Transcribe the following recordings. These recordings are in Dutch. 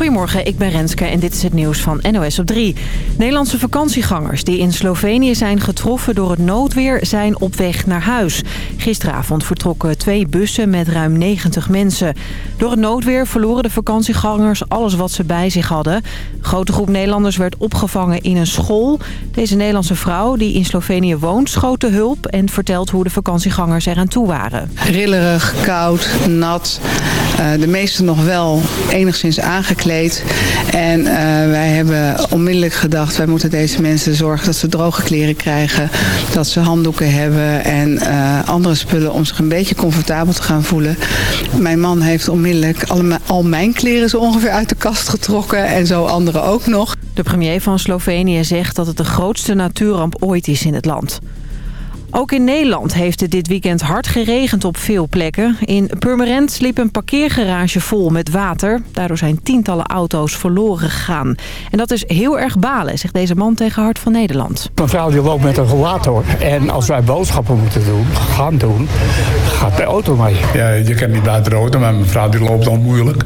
Goedemorgen, ik ben Renske en dit is het nieuws van NOS op 3. Nederlandse vakantiegangers die in Slovenië zijn getroffen door het noodweer zijn op weg naar huis. Gisteravond vertrokken twee bussen met ruim 90 mensen. Door het noodweer verloren de vakantiegangers alles wat ze bij zich hadden. Een grote groep Nederlanders werd opgevangen in een school. Deze Nederlandse vrouw die in Slovenië woont schoot de hulp en vertelt hoe de vakantiegangers eraan toe waren. Rillerig, koud, nat. Uh, de meesten nog wel enigszins aangekleed en uh, wij hebben onmiddellijk gedacht, wij moeten deze mensen zorgen dat ze droge kleren krijgen. Dat ze handdoeken hebben en uh, andere spullen om zich een beetje comfortabel te gaan voelen. Mijn man heeft onmiddellijk al mijn kleren zo ongeveer uit de kast getrokken en zo anderen ook nog. De premier van Slovenië zegt dat het de grootste natuurramp ooit is in het land. Ook in Nederland heeft het dit weekend hard geregend op veel plekken. In Purmerend liep een parkeergarage vol met water. Daardoor zijn tientallen auto's verloren gegaan. En dat is heel erg balen, zegt deze man tegen Hart van Nederland. Mijn vrouw die loopt met een rollator. En als wij boodschappen moeten doen, gaan doen, gaat de auto mee. Ja, je kan niet buiten de auto, maar mijn vrouw die loopt al moeilijk.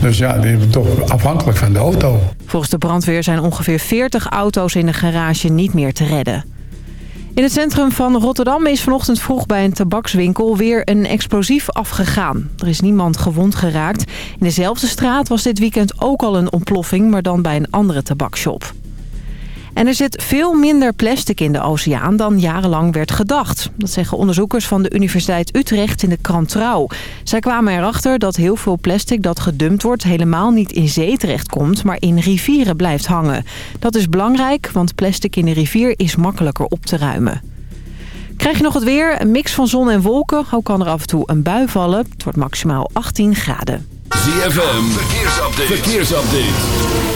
Dus ja, die is toch afhankelijk van de auto. Volgens de brandweer zijn ongeveer 40 auto's in de garage niet meer te redden. In het centrum van Rotterdam is vanochtend vroeg bij een tabakswinkel weer een explosief afgegaan. Er is niemand gewond geraakt. In dezelfde straat was dit weekend ook al een ontploffing, maar dan bij een andere tabakshop. En er zit veel minder plastic in de oceaan dan jarenlang werd gedacht. Dat zeggen onderzoekers van de Universiteit Utrecht in de krant Trouw. Zij kwamen erachter dat heel veel plastic dat gedumpt wordt... helemaal niet in zee terechtkomt, maar in rivieren blijft hangen. Dat is belangrijk, want plastic in de rivier is makkelijker op te ruimen. Krijg je nog het weer? Een mix van zon en wolken. Ook kan er af en toe een bui vallen. Het wordt maximaal 18 graden. ZFM, verkeersupdate. verkeersupdate.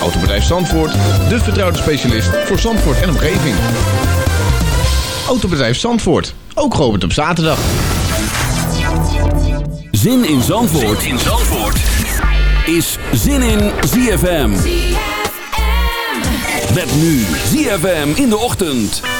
Autobedrijf Zandvoort, de vertrouwde specialist voor Zandvoort en omgeving. Autobedrijf Zandvoort, ook geopend op zaterdag. Zin in Zandvoort, zin in Zandvoort. is Zin in ZFM. ZFM. Met nu ZFM in de ochtend.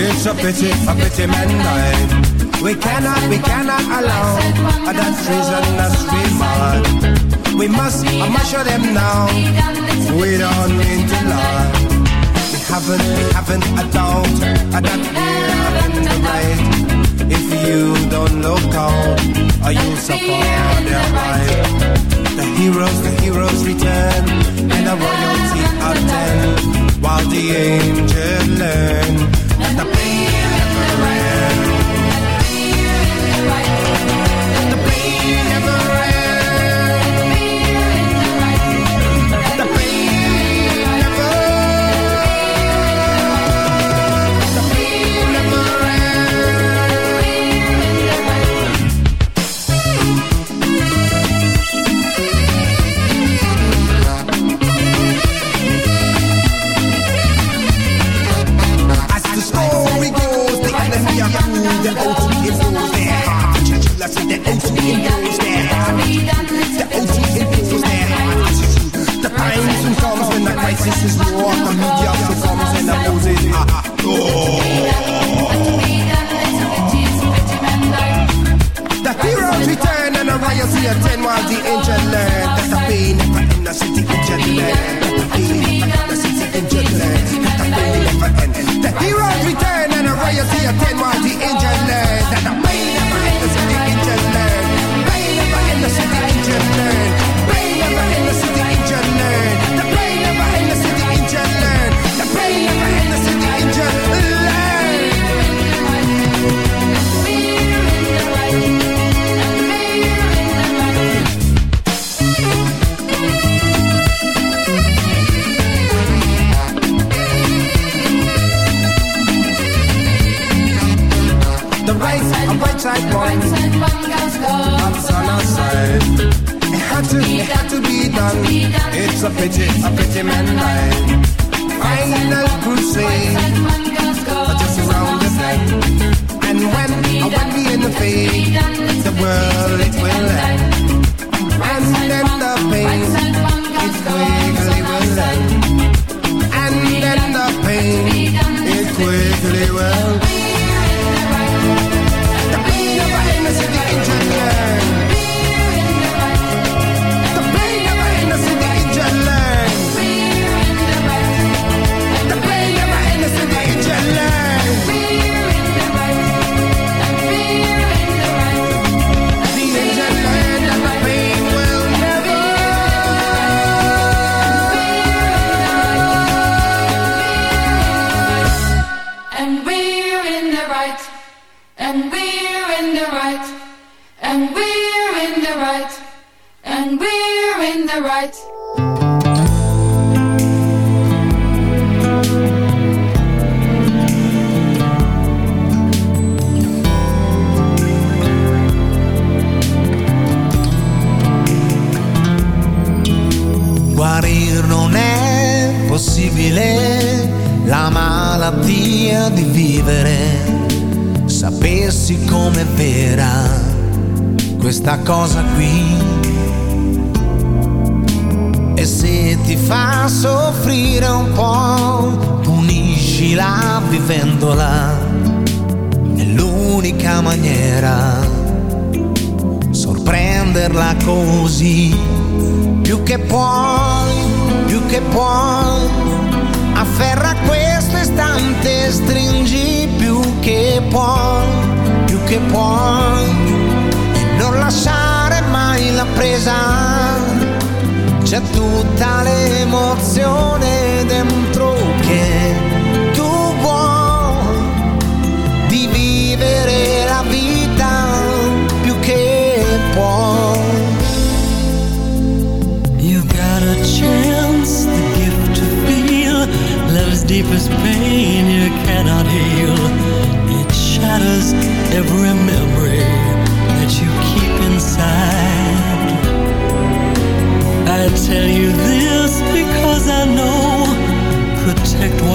It's a pity, a pity men died. We cannot, we cannot allow that treason us we mind. We must, I must show them now. We don't need to lie. We haven't, we haven't a doubt that we're in the right. If you don't look out, are you supporting their right. The heroes, the heroes return, and the royalty attend, while the angels learn never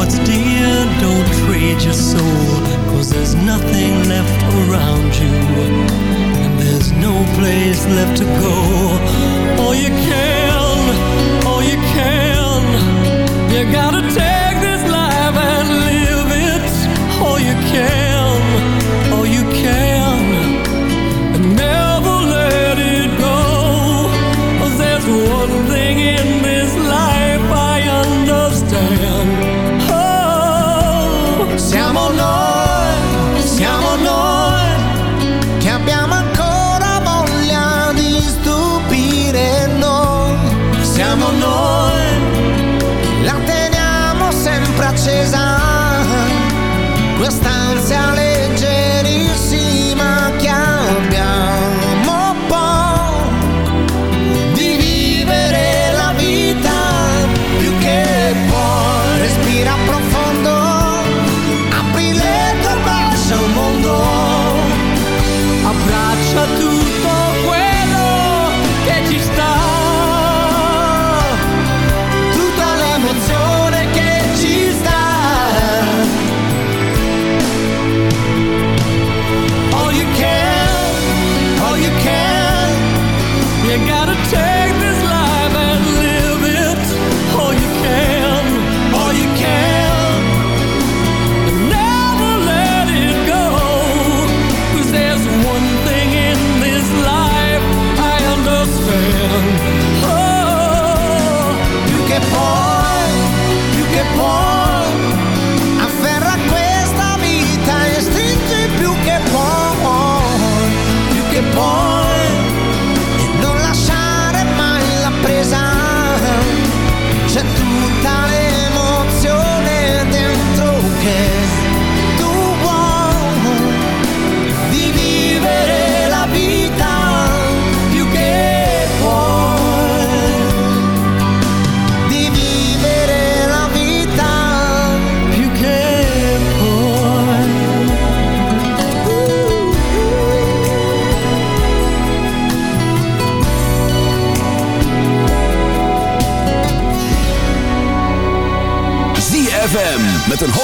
what's dear, don't trade your soul Cause there's nothing left around you And there's no place left to go. All you can, all you can You gotta take this life and live it. All you can. noi, siamo noi che abbiamo ancora voglia di stupire noi, siamo noi la teniamo sempre accesa, quest'ansia le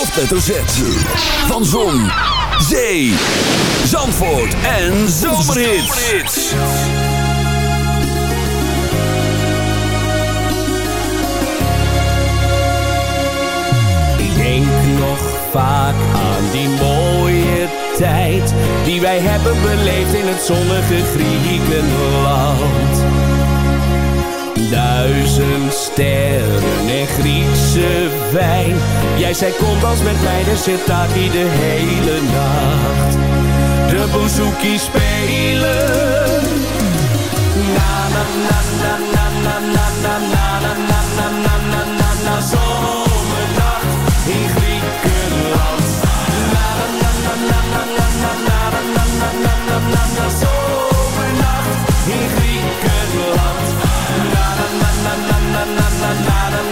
hoofdletter Z. Van Zon, Zee, Zandvoort en Zomerhits. Ik denk nog vaak aan die mooie tijd die wij hebben beleefd in het zonnige Griekenland. Duizend sterren en Griekse wijn. Jij zei kom als met mij de sirtaki de hele nacht. De bouzouki spelen. Na na na na na na na na na na na na na na na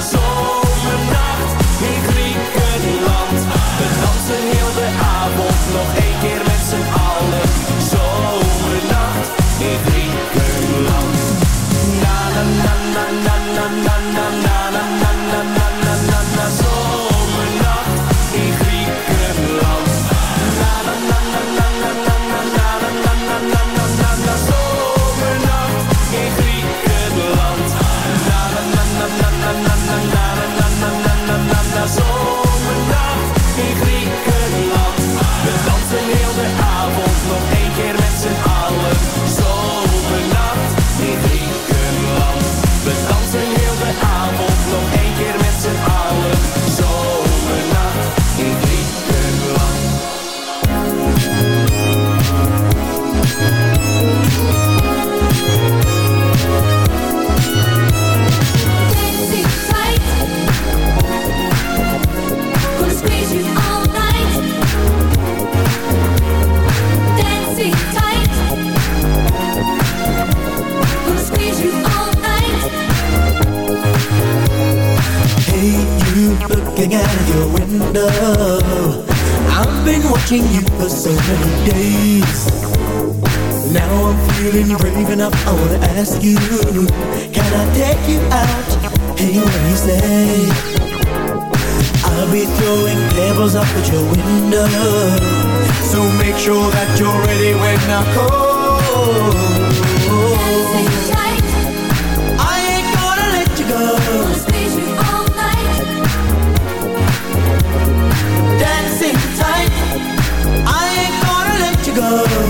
corazón. I'm feeling brave enough. I wanna ask you, can I take you out? Hey, what do you say? I'll be throwing pebbles up at your window. So make sure that you're ready when I call. Dancing tight, I ain't gonna let you go. gonna squeeze you all night. Dancing tight. I ain't gonna let you go.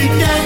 every day.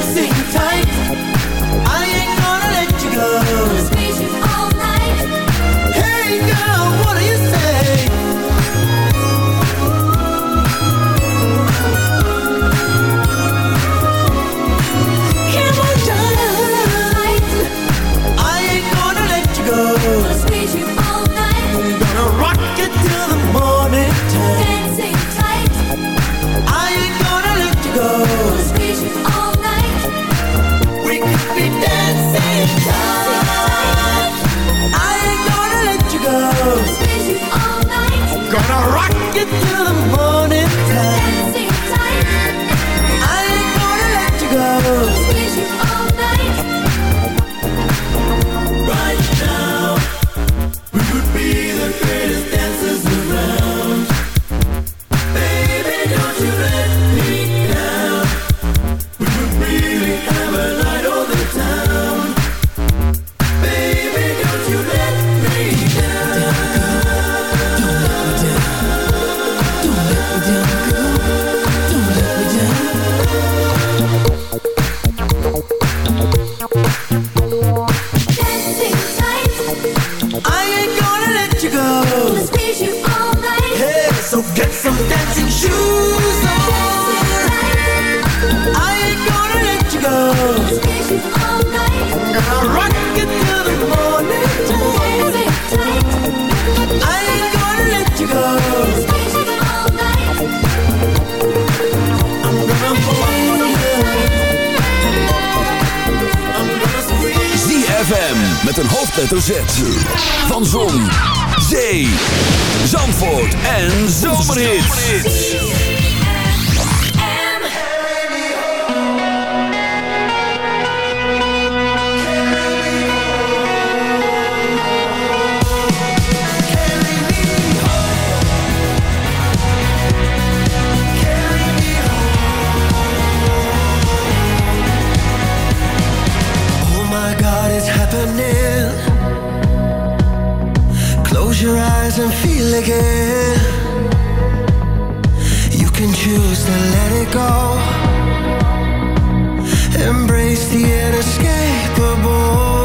Close your eyes and feel again. You can choose to let it go. Embrace the inescapable.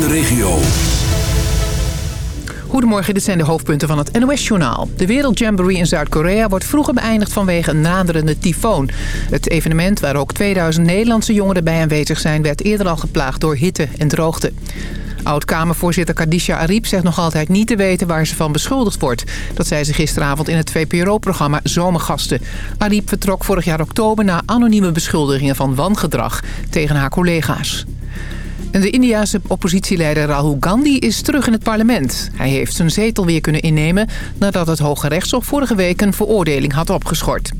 de regio. Goedemorgen, dit zijn de hoofdpunten van het NOS-journaal. De Wereldjamboree in Zuid-Korea wordt vroeger beëindigd vanwege een naderende tyfoon. Het evenement waar ook 2000 Nederlandse jongeren bij aanwezig zijn... werd eerder al geplaagd door hitte en droogte. Oud-Kamervoorzitter Kadisha Ariep zegt nog altijd niet te weten waar ze van beschuldigd wordt. Dat zei ze gisteravond in het VPRO-programma Zomergasten. Ariep vertrok vorig jaar oktober na anonieme beschuldigingen van wangedrag tegen haar collega's. De Indiaanse oppositieleider Rahul Gandhi is terug in het parlement. Hij heeft zijn zetel weer kunnen innemen nadat het Hoge Rechtshof vorige week een veroordeling had opgeschort.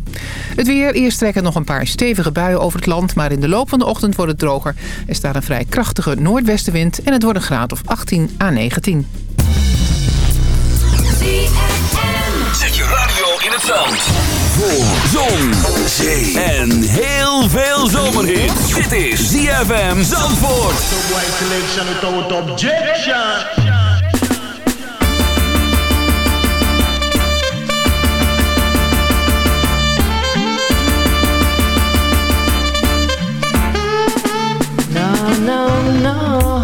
Het weer, eerst trekken nog een paar stevige buien over het land, maar in de loop van de ochtend wordt het droger. Er staat een vrij krachtige noordwestenwind en het wordt een graad of 18 à 19. Zandvoort. Zon, zee en heel veel zomerhit. Dit is ZFM Zandvoort. Selection without objection. No, no, no.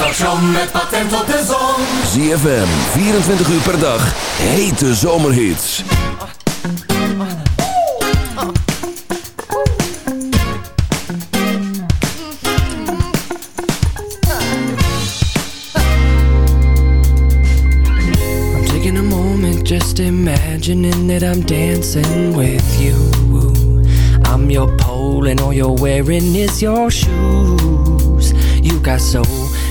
station met patent op de zon. ZFM, 24 uur per dag. Hete zomerhits. I'm taking a moment just imagining that I'm dancing with you. I'm your pole and all you're wearing is your shoes. You got soul,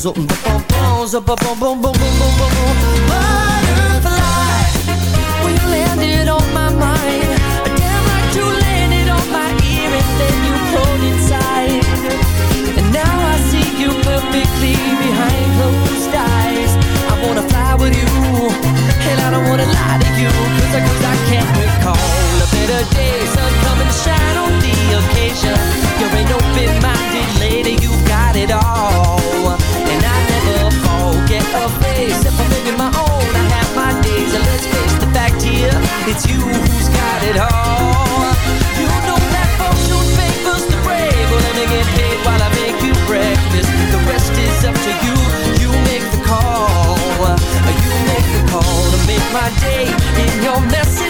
Zup, ba-bum, zup, ba-bum-bum-bum-bum-bum-bum. Butterfly, when you landed on my mind, damn like you landed on my ear and then you pulled inside. And now I see you perfectly behind closed eyes. I wanna fly with you, and I don't wanna lie to you, cause I, cause I can't recall a better day. Sun come and shine on the occasion. You're an open-minded lady, you got it all. And I never forget a face. If I'm living my own, I have my days. And let's face the fact here, it's you who's got it all. You know that fortune favors the brave. Well, let me get paid while I make you breakfast. The rest is up to you. You make the call. You make the call to make my day. In your message,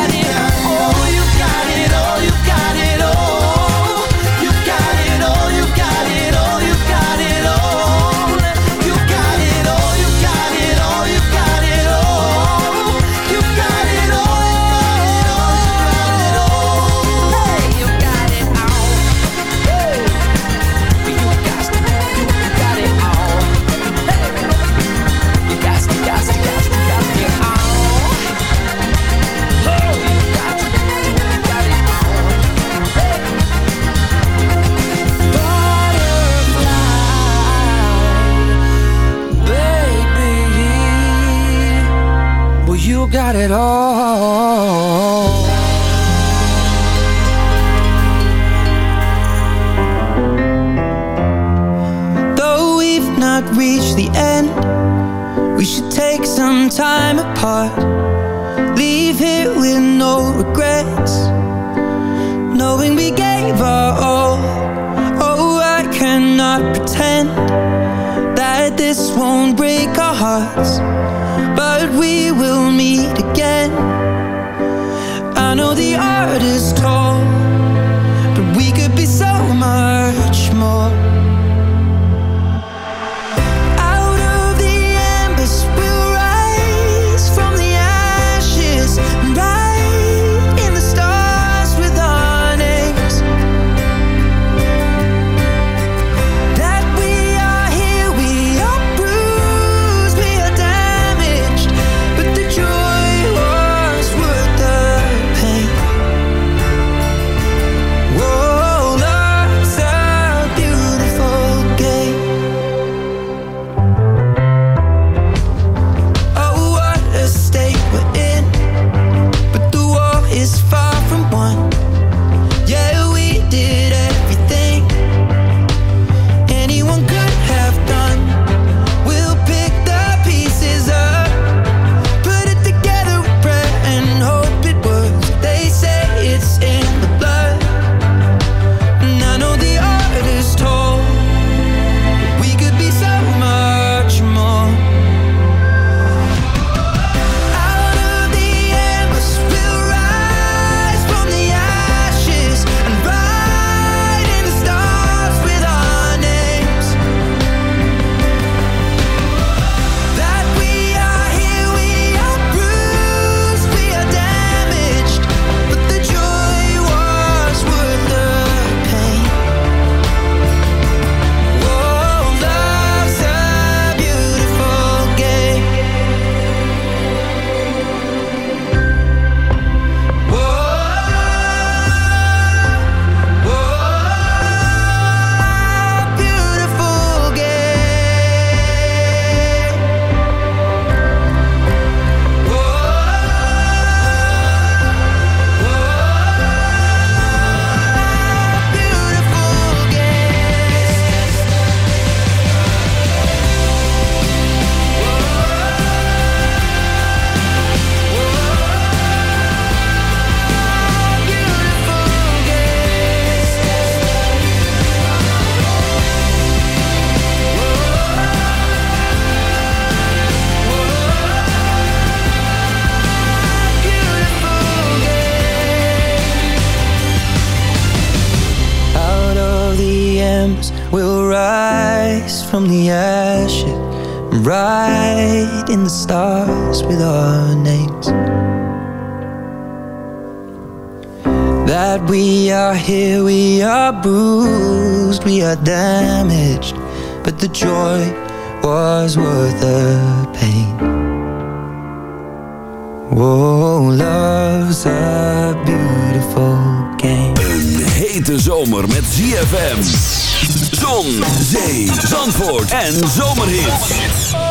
that we are here, we are bruised, we are damaged, but the joy was worth the pain. Whoa, love's a beautiful game. Een hete zomer met ZFM. Zon, zee, zandvoort en zomerhit.